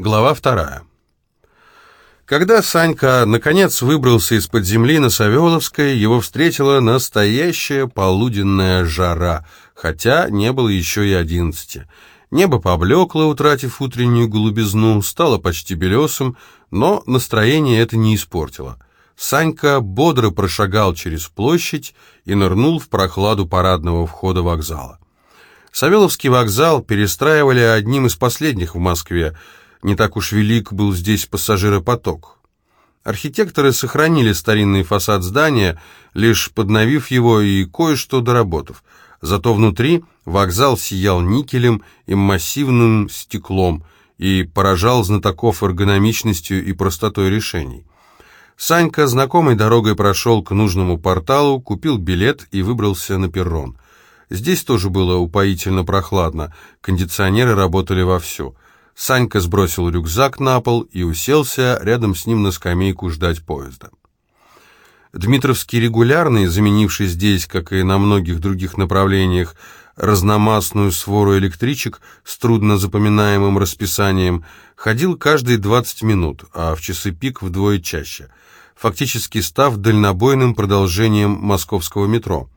Глава вторая. Когда Санька наконец выбрался из-под земли на Савеловской, его встретила настоящая полуденная жара, хотя не было еще и одиннадцати. Небо поблекло, утратив утреннюю голубизну, стало почти белесым, но настроение это не испортило. Санька бодро прошагал через площадь и нырнул в прохладу парадного входа вокзала. Савеловский вокзал перестраивали одним из последних в Москве, не так уж велик был здесь пассажиропоток. Архитекторы сохранили старинный фасад здания, лишь подновив его и кое-что доработав. Зато внутри вокзал сиял никелем и массивным стеклом и поражал знатоков эргономичностью и простотой решений. Санька знакомой дорогой прошел к нужному порталу, купил билет и выбрался на перрон. Здесь тоже было упоительно прохладно, кондиционеры работали вовсю. Санька сбросил рюкзак на пол и уселся рядом с ним на скамейку ждать поезда. Дмитровский регулярный, заменивший здесь, как и на многих других направлениях, разномастную свору электричек с трудно запоминаемым расписанием, ходил каждые 20 минут, а в часы пик вдвое чаще, фактически став дальнобойным продолжением московского метро.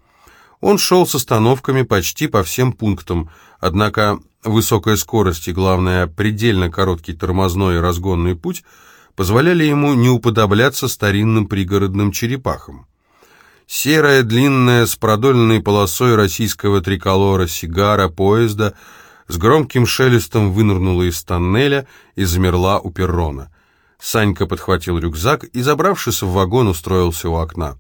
Он шел с остановками почти по всем пунктам, однако Высокая скорость и, главное, предельно короткий тормозной и разгонный путь позволяли ему не уподобляться старинным пригородным черепахам. Серая, длинная, с продольной полосой российского триколора сигара поезда с громким шелестом вынырнула из тоннеля и замерла у перрона. Санька подхватил рюкзак и, забравшись в вагон, устроился у окна.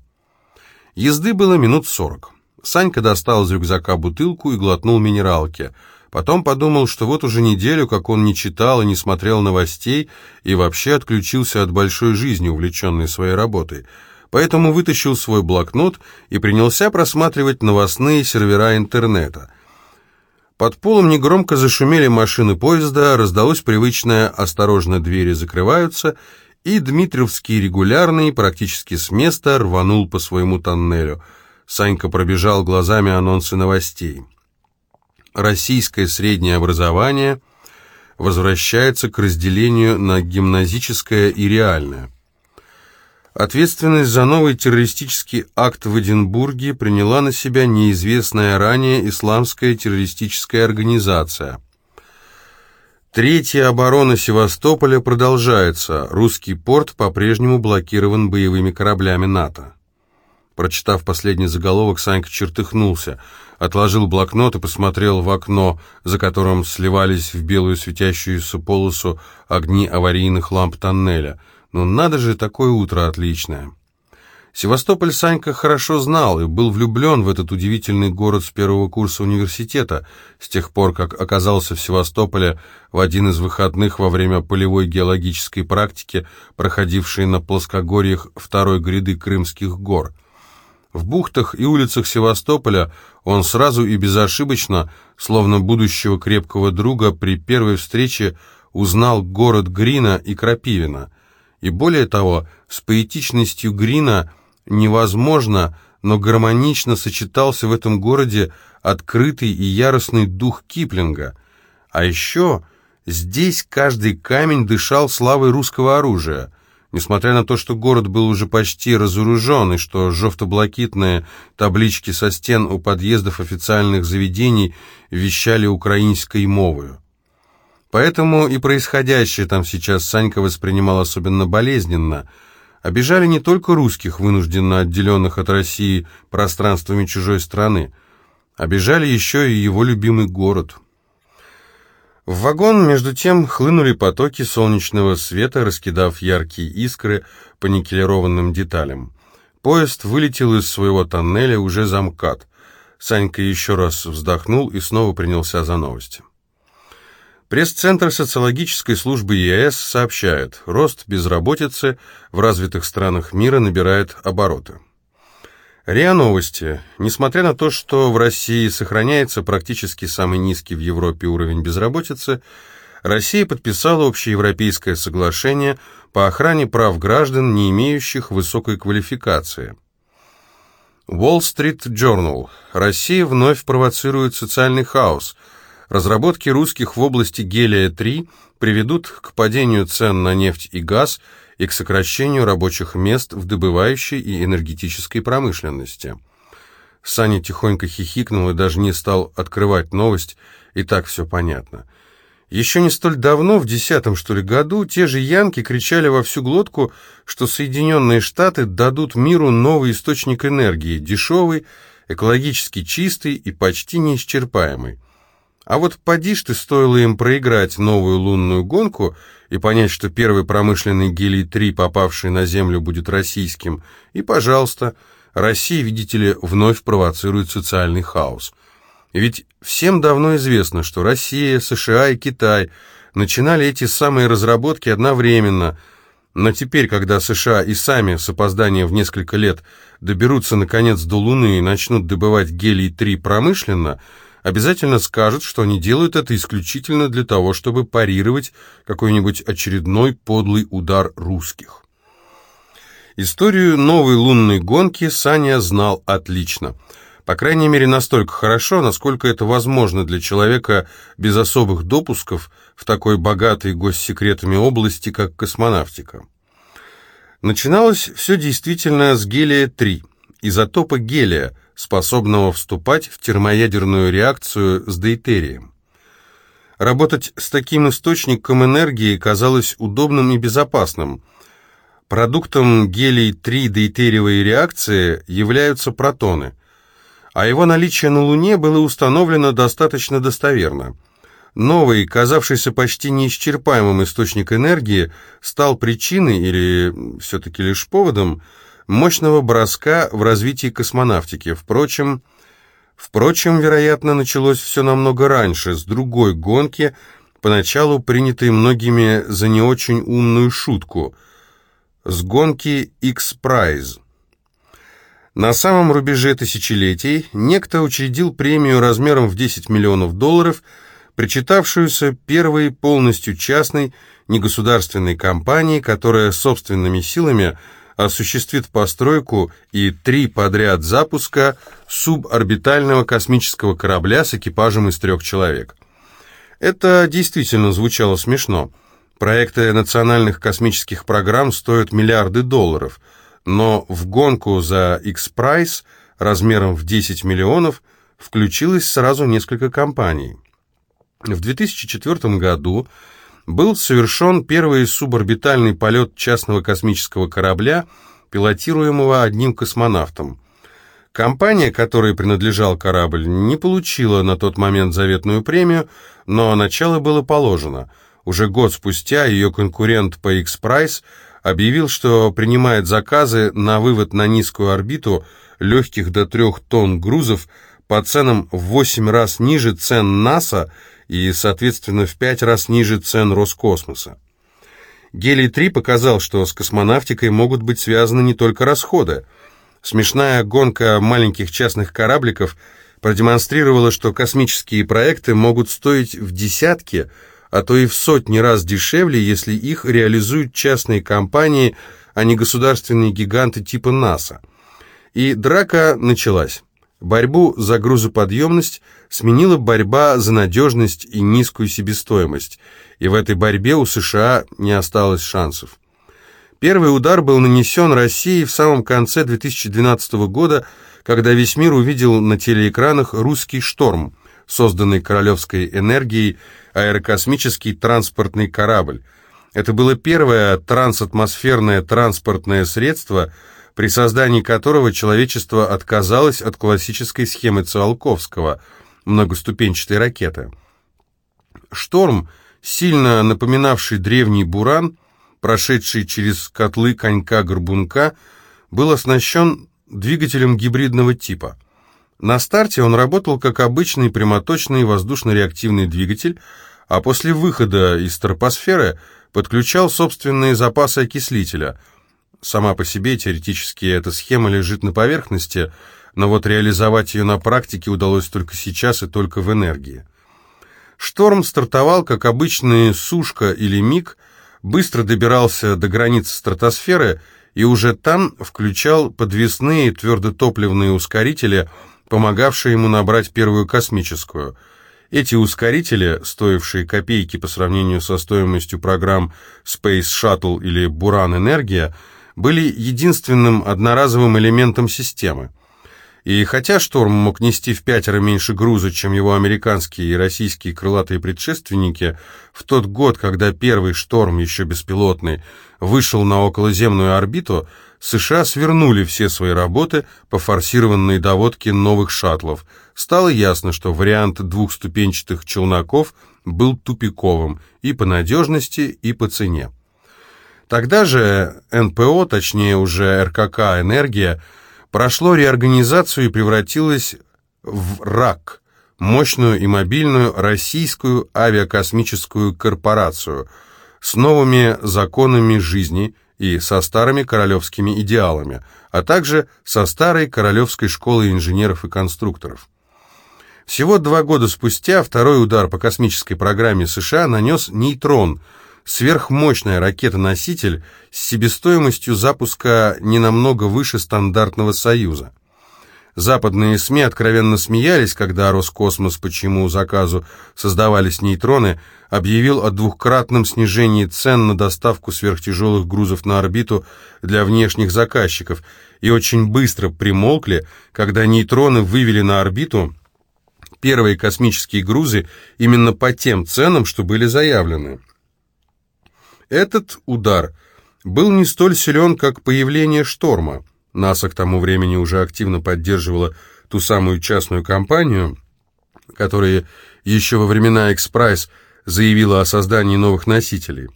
Езды было минут сорок. Санька достал из рюкзака бутылку и глотнул минералки — Потом подумал, что вот уже неделю, как он не читал и не смотрел новостей, и вообще отключился от большой жизни, увлеченной своей работой. Поэтому вытащил свой блокнот и принялся просматривать новостные сервера интернета. Под полом негромко зашумели машины поезда, раздалось привычное «осторожно, двери закрываются», и Дмитриевский регулярный практически с места рванул по своему тоннелю. Санька пробежал глазами анонсы новостей российское среднее образование возвращается к разделению на гимназическое и реальное. Ответственность за новый террористический акт в Эдинбурге приняла на себя неизвестная ранее исламская террористическая организация. Третья оборона Севастополя продолжается. Русский порт по-прежнему блокирован боевыми кораблями НАТО. Прочитав последний заголовок, Санька чертыхнулся, отложил блокнот и посмотрел в окно, за которым сливались в белую светящуюся полосу огни аварийных ламп тоннеля. Ну надо же, такое утро отличное. Севастополь Санька хорошо знал и был влюблен в этот удивительный город с первого курса университета, с тех пор, как оказался в Севастополе в один из выходных во время полевой геологической практики, проходившей на плоскогорьях второй гряды Крымских гор. В бухтах и улицах Севастополя он сразу и безошибочно, словно будущего крепкого друга, при первой встрече узнал город Грина и Крапивина. И более того, с поэтичностью Грина невозможно, но гармонично сочетался в этом городе открытый и яростный дух Киплинга. А еще здесь каждый камень дышал славой русского оружия – Несмотря на то, что город был уже почти разоружен, и что жовто-блакитные таблички со стен у подъездов официальных заведений вещали украинской мовою. Поэтому и происходящее там сейчас Санька воспринимал особенно болезненно. Обижали не только русских, вынужденно отделенных от России пространствами чужой страны. Обижали еще и его любимый город – в вагон, между тем, хлынули потоки солнечного света, раскидав яркие искры по никелированным деталям. Поезд вылетел из своего тоннеля уже за МКАД. Санька еще раз вздохнул и снова принялся за новости. Пресс-центр социологической службы ЕС сообщает, рост безработицы в развитых странах мира набирает обороты. РИА Новости. Несмотря на то, что в России сохраняется практически самый низкий в Европе уровень безработицы, Россия подписала общеевропейское соглашение по охране прав граждан, не имеющих высокой квалификации. Wall Street Journal. Россия вновь провоцирует социальный хаос. Разработки русских в области гелия-3 приведут к падению цен на нефть и газ и к сокращению рабочих мест в добывающей и энергетической промышленности. Саня тихонько хихикнул и даже не стал открывать новость, и так все понятно. Еще не столь давно, в десятом, что ли, году, те же янки кричали во всю глотку, что Соединенные Штаты дадут миру новый источник энергии, дешевый, экологически чистый и почти неисчерпаемый. А вот поди ты, стоило им проиграть новую лунную гонку и понять, что первый промышленный гелий-3, попавший на Землю, будет российским, и, пожалуйста, Россия, видите ли, вновь провоцирует социальный хаос. Ведь всем давно известно, что Россия, США и Китай начинали эти самые разработки одновременно, но теперь, когда США и сами с опозданием в несколько лет доберутся наконец до Луны и начнут добывать гелий-3 промышленно, обязательно скажут, что они делают это исключительно для того, чтобы парировать какой-нибудь очередной подлый удар русских. Историю новой лунной гонки Саня знал отлично – по крайней мере, настолько хорошо, насколько это возможно для человека без особых допусков в такой богатой госсекретами области, как космонавтика. Начиналось все действительно с гелия-3, изотопа гелия, способного вступать в термоядерную реакцию с дейтерием. Работать с таким источником энергии казалось удобным и безопасным. Продуктом гелий-3 дейтериевой реакции являются протоны – а его наличие на Луне было установлено достаточно достоверно. Новый, казавшийся почти неисчерпаемым источник энергии, стал причиной, или все-таки лишь поводом, мощного броска в развитии космонавтики. Впрочем, впрочем, вероятно, началось все намного раньше, с другой гонки, поначалу принятой многими за не очень умную шутку, с гонки X-Prize. На самом рубеже тысячелетий некто учредил премию размером в 10 миллионов долларов, причитавшуюся первой полностью частной негосударственной компании, которая собственными силами осуществит постройку и три подряд запуска суборбитального космического корабля с экипажем из трех человек. Это действительно звучало смешно. Проекты национальных космических программ стоят миллиарды долларов – но в гонку за X-Prize размером в 10 миллионов включилось сразу несколько компаний. В 2004 году был совершен первый суборбитальный полет частного космического корабля, пилотируемого одним космонавтом. Компания, которой принадлежал корабль, не получила на тот момент заветную премию, но начало было положено. Уже год спустя ее конкурент по X-Prize – объявил, что принимает заказы на вывод на низкую орбиту легких до трех тонн грузов по ценам в 8 раз ниже цен НАСА и, соответственно, в 5 раз ниже цен Роскосмоса. Гелий-3 показал, что с космонавтикой могут быть связаны не только расходы. Смешная гонка маленьких частных корабликов продемонстрировала, что космические проекты могут стоить в десятки, а то и в сотни раз дешевле, если их реализуют частные компании, а не государственные гиганты типа НАСА. И драка началась. Борьбу за грузоподъемность сменила борьба за надежность и низкую себестоимость, и в этой борьбе у США не осталось шансов. Первый удар был нанесен России в самом конце 2012 года, когда весь мир увидел на телеэкранах русский «Шторм», созданный королевской энергией, аэрокосмический транспортный корабль. Это было первое трансатмосферное транспортное средство, при создании которого человечество отказалось от классической схемы Циолковского, многоступенчатой ракеты. «Шторм», сильно напоминавший древний «Буран», прошедший через котлы конька-горбунка, был оснащен двигателем гибридного типа – на старте он работал как обычный прямоточный воздушно-реактивный двигатель, а после выхода из тропосферы подключал собственные запасы окислителя. Сама по себе теоретически эта схема лежит на поверхности, но вот реализовать ее на практике удалось только сейчас и только в энергии. Шторм стартовал как обычный сушка или миг, быстро добирался до границ стратосферы и уже там включал подвесные твердотопливные ускорители – помогавшая ему набрать первую космическую. Эти ускорители, стоившие копейки по сравнению со стоимостью программ Space Shuttle или Буран Энергия, были единственным одноразовым элементом системы. И хотя «Шторм» мог нести в пятеро меньше груза, чем его американские и российские крылатые предшественники, в тот год, когда первый «Шторм», еще беспилотный, вышел на околоземную орбиту, США свернули все свои работы по форсированной доводке новых шаттлов. Стало ясно, что вариант двухступенчатых челноков был тупиковым и по надежности, и по цене. Тогда же НПО, точнее уже РКК «Энергия», прошло реорганизацию и превратилось в РАК, мощную и мобильную российскую авиакосмическую корпорацию с новыми законами жизни и со старыми королевскими идеалами, а также со старой королевской школой инженеров и конструкторов. Всего два года спустя второй удар по космической программе США нанес «Нейтрон», сверхмощная ракета-носитель с себестоимостью запуска не намного выше стандартного «Союза». Западные СМИ откровенно смеялись, когда Роскосмос, почему заказу создавались нейтроны, объявил о двухкратном снижении цен на доставку сверхтяжелых грузов на орбиту для внешних заказчиков, и очень быстро примолкли, когда нейтроны вывели на орбиту первые космические грузы именно по тем ценам, что были заявлены. Этот удар был не столь силен, как появление шторма. НАСА к тому времени уже активно поддерживала ту самую частную компанию, которая еще во времена «Экспрайс» заявила о создании новых носителей.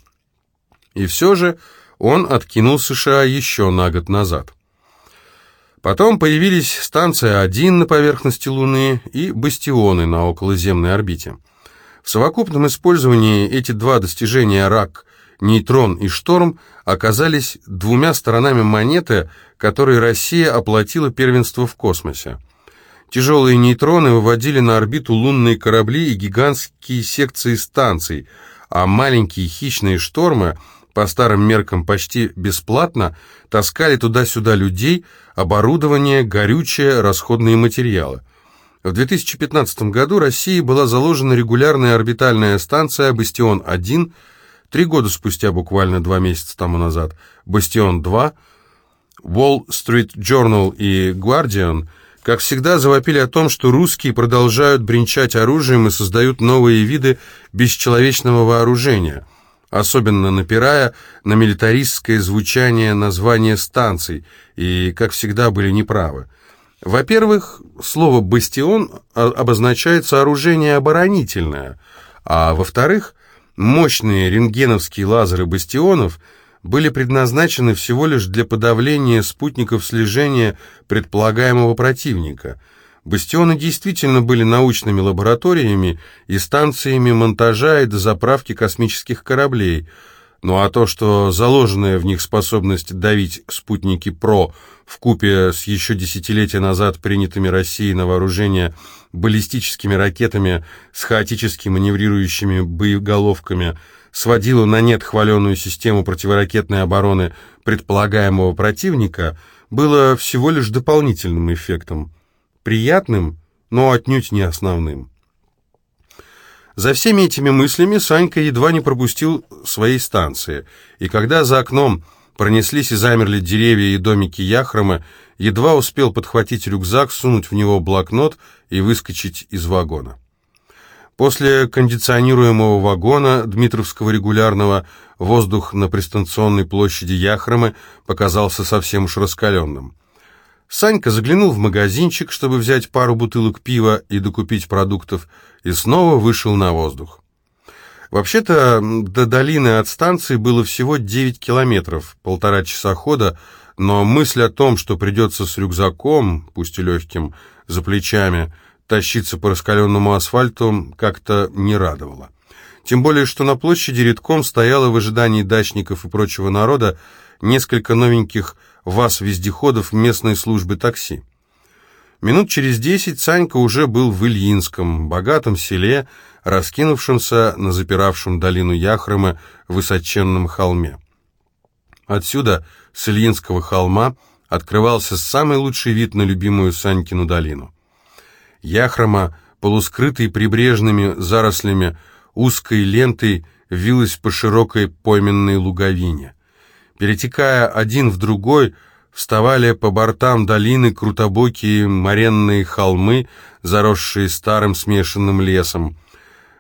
И все же он откинул США еще на год назад. Потом появились станция 1 на поверхности Луны и бастионы на околоземной орбите. В совокупном использовании эти два достижения РАК нейтрон и шторм оказались двумя сторонами монеты, которой Россия оплатила первенство в космосе. Тяжелые нейтроны выводили на орбиту лунные корабли и гигантские секции станций, а маленькие хищные штормы, по старым меркам почти бесплатно, таскали туда-сюда людей, оборудование, горючее, расходные материалы. В 2015 году России была заложена регулярная орбитальная станция «Бастион-1», Три года спустя, буквально два месяца тому назад, «Бастион-2», «Wall Street Journal» и «Guardian» как всегда завопили о том, что русские продолжают бренчать оружием и создают новые виды бесчеловечного вооружения, особенно напирая на милитаристское звучание названия станций, и, как всегда, были неправы. Во-первых, слово «бастион» обозначает сооружение оборонительное, а во-вторых, Мощные рентгеновские лазеры бастионов были предназначены всего лишь для подавления спутников слежения предполагаемого противника. Бастионы действительно были научными лабораториями и станциями монтажа и дозаправки космических кораблей – ну а то, что заложенная в них способность давить спутники ПРО в купе с еще десятилетия назад принятыми Россией на вооружение баллистическими ракетами с хаотически маневрирующими боеголовками сводило на нет хваленую систему противоракетной обороны предполагаемого противника, было всего лишь дополнительным эффектом. Приятным, но отнюдь не основным. За всеми этими мыслями Санька едва не пропустил своей станции, и когда за окном пронеслись и замерли деревья и домики Яхрома, едва успел подхватить рюкзак, сунуть в него блокнот и выскочить из вагона. После кондиционируемого вагона Дмитровского регулярного воздух на пристанционной площади Яхромы показался совсем уж раскаленным. Санька заглянул в магазинчик, чтобы взять пару бутылок пива и докупить продуктов, и снова вышел на воздух. Вообще-то до долины от станции было всего 9 километров, полтора часа хода, но мысль о том, что придется с рюкзаком, пусть и легким, за плечами, тащиться по раскаленному асфальту, как-то не радовала. Тем более, что на площади редком стояло в ожидании дачников и прочего народа несколько новеньких ВАЗ-вездеходов местной службы такси. Минут через десять Санька уже был в Ильинском, богатом селе, раскинувшемся на запиравшем долину Яхрыма высоченном холме. Отсюда, с Ильинского холма, открывался самый лучший вид на любимую Санькину долину. Яхрома полускрытой прибрежными зарослями, узкой лентой вилась по широкой пойменной луговине. Перетекая один в другой, вставали по бортам долины крутобокие моренные холмы, заросшие старым смешанным лесом.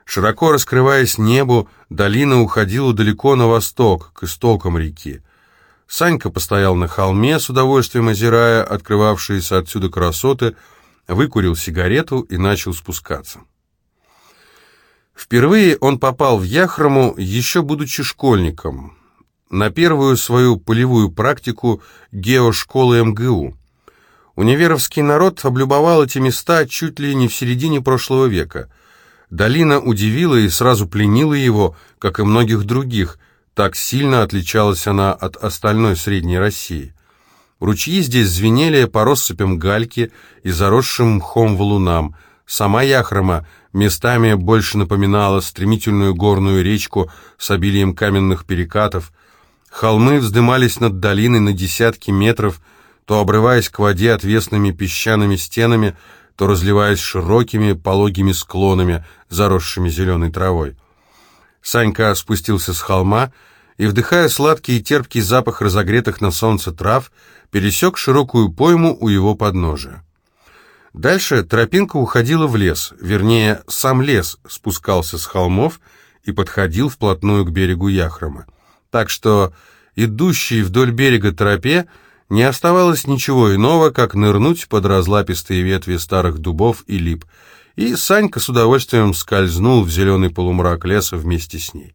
Широко раскрываясь небу, долина уходила далеко на восток, к истокам реки. Санька постоял на холме, с удовольствием озирая открывавшиеся отсюда красоты, выкурил сигарету и начал спускаться. Впервые он попал в Яхрому, еще будучи школьником, на первую свою полевую практику геошколы МГУ. Универовский народ облюбовал эти места чуть ли не в середине прошлого века. Долина удивила и сразу пленила его, как и многих других, так сильно отличалась она от остальной Средней России. Ручьи здесь звенели по россыпям гальки и заросшим мхом валунам. Сама Яхрома местами больше напоминала стремительную горную речку с обилием каменных перекатов. Холмы вздымались над долиной на десятки метров, то обрываясь к воде отвесными песчаными стенами, то разливаясь широкими пологими склонами, заросшими зеленой травой. Санька спустился с холма и, вдыхая сладкий и терпкий запах разогретых на солнце трав, пересек широкую пойму у его подножия. Дальше тропинка уходила в лес, вернее, сам лес спускался с холмов и подходил вплотную к берегу Яхрома. Так что идущей вдоль берега тропе не оставалось ничего иного, как нырнуть под разлапистые ветви старых дубов и лип – и Санька с удовольствием скользнул в зеленый полумрак леса вместе с ней.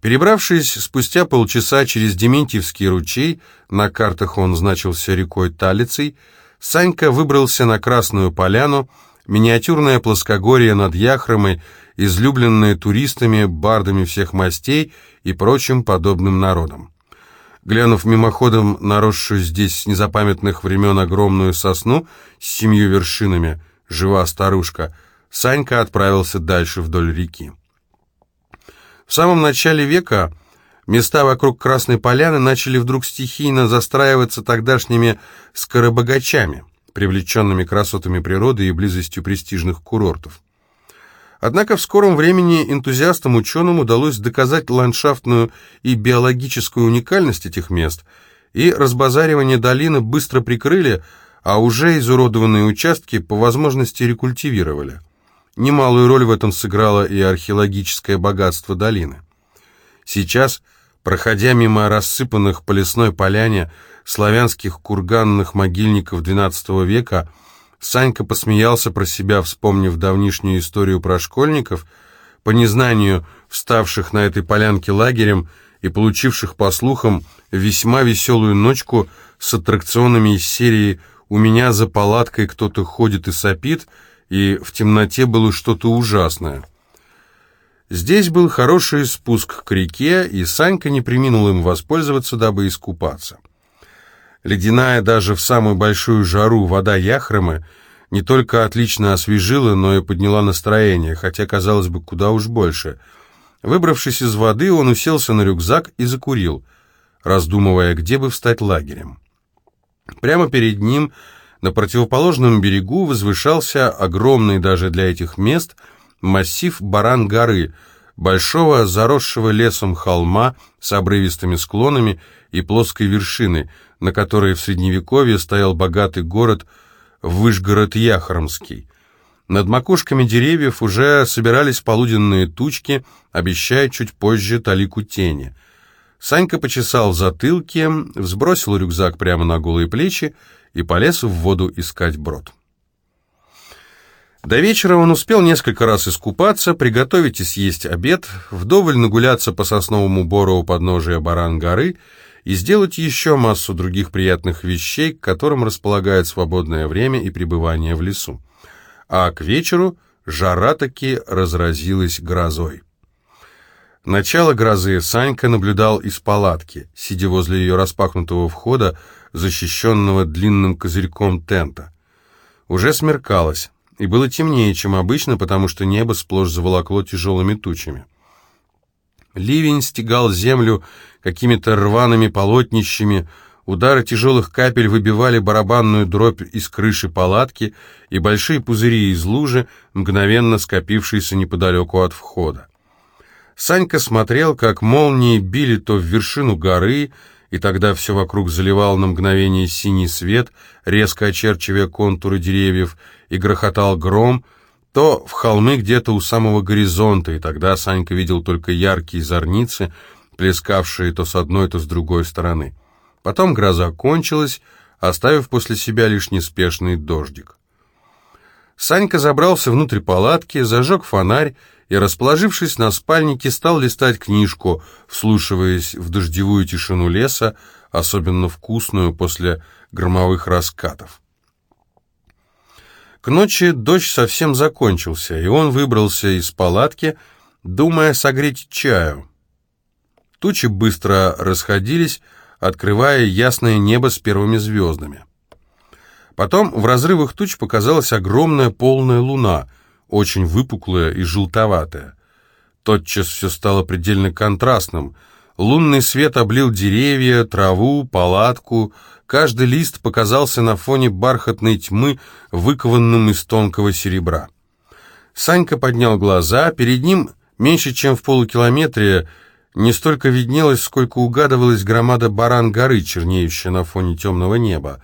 Перебравшись спустя полчаса через Дементьевский ручей, на картах он значился рекой Талицей, Санька выбрался на Красную Поляну, миниатюрное плоскогорье над Яхромой, излюбленное туристами, бардами всех мастей и прочим подобным народом. Глянув мимоходом наросшую здесь с незапамятных времен огромную сосну с семью вершинами, жива старушка, Санька отправился дальше вдоль реки. В самом начале века места вокруг Красной Поляны начали вдруг стихийно застраиваться тогдашними скоробогачами, привлеченными красотами природы и близостью престижных курортов. Однако в скором времени энтузиастам-ученым удалось доказать ландшафтную и биологическую уникальность этих мест, и разбазаривание долины быстро прикрыли, а уже изуродованные участки по возможности рекультивировали. Немалую роль в этом сыграло и археологическое богатство долины. Сейчас, проходя мимо рассыпанных по лесной поляне славянских курганных могильников XII века, Санька посмеялся про себя, вспомнив давнишнюю историю про школьников, по незнанию вставших на этой полянке лагерем и получивших, по слухам, весьма веселую ночку с аттракционами из серии у меня за палаткой кто-то ходит и сопит, и в темноте было что-то ужасное. Здесь был хороший спуск к реке, и Санька не приминул им воспользоваться, дабы искупаться. Ледяная даже в самую большую жару вода Яхромы не только отлично освежила, но и подняла настроение, хотя, казалось бы, куда уж больше. Выбравшись из воды, он уселся на рюкзак и закурил, раздумывая, где бы встать лагерем. Прямо перед ним, на противоположном берегу, возвышался огромный даже для этих мест массив Баран-горы, большого заросшего лесом холма с обрывистыми склонами и плоской вершиной, на которой в Средневековье стоял богатый город Выжгород-Яхромский. Над макушками деревьев уже собирались полуденные тучки, обещая чуть позже талику тени – Санька почесал в затылке, взбросил рюкзак прямо на голые плечи и полез в воду искать брод. До вечера он успел несколько раз искупаться, приготовить и съесть обед, вдоволь нагуляться по сосновому бору у подножия Баран-горы и сделать еще массу других приятных вещей, к которым располагает свободное время и пребывание в лесу. А к вечеру жара таки разразилась грозой. Начало грозы Санька наблюдал из палатки, сидя возле ее распахнутого входа, защищенного длинным козырьком тента. Уже смеркалось, и было темнее, чем обычно, потому что небо сплошь заволокло тяжелыми тучами. Ливень стегал землю какими-то рваными полотнищами, Удары тяжелых капель выбивали барабанную дробь из крыши палатки и большие пузыри из лужи, мгновенно скопившиеся неподалеку от входа. Санька смотрел, как молнии били то в вершину горы, и тогда все вокруг заливал на мгновение синий свет, резко очерчивая контуры деревьев, и грохотал гром, то в холмы где-то у самого горизонта, и тогда Санька видел только яркие зорницы, плескавшие то с одной, то с другой стороны. Потом гроза кончилась, оставив после себя лишь неспешный дождик. Санька забрался внутрь палатки, зажег фонарь и, расположившись на спальнике, стал листать книжку, вслушиваясь в дождевую тишину леса, особенно вкусную после громовых раскатов. К ночи дождь совсем закончился, и он выбрался из палатки, думая согреть чаю. Тучи быстро расходились, открывая ясное небо с первыми звездами. Потом в разрывах туч показалась огромная полная луна, очень выпуклая и желтоватая. Тотчас все стало предельно контрастным. Лунный свет облил деревья, траву, палатку. Каждый лист показался на фоне бархатной тьмы, выкованным из тонкого серебра. Санька поднял глаза, перед ним, меньше чем в полукилометре, не столько виднелось, сколько угадывалась громада баран-горы, чернеющая на фоне темного неба.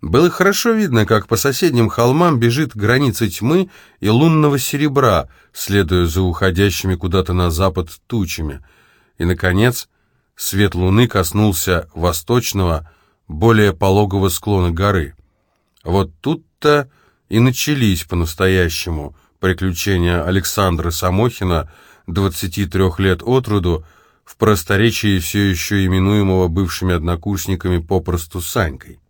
Было хорошо видно, как по соседним холмам бежит граница тьмы и лунного серебра, следуя за уходящими куда-то на запад тучами. И, наконец, свет луны коснулся восточного, более пологого склона горы. Вот тут-то и начались по-настоящему приключения Александра Самохина, 23 лет от роду, в просторечии все еще именуемого бывшими однокурсниками попросту Санькой.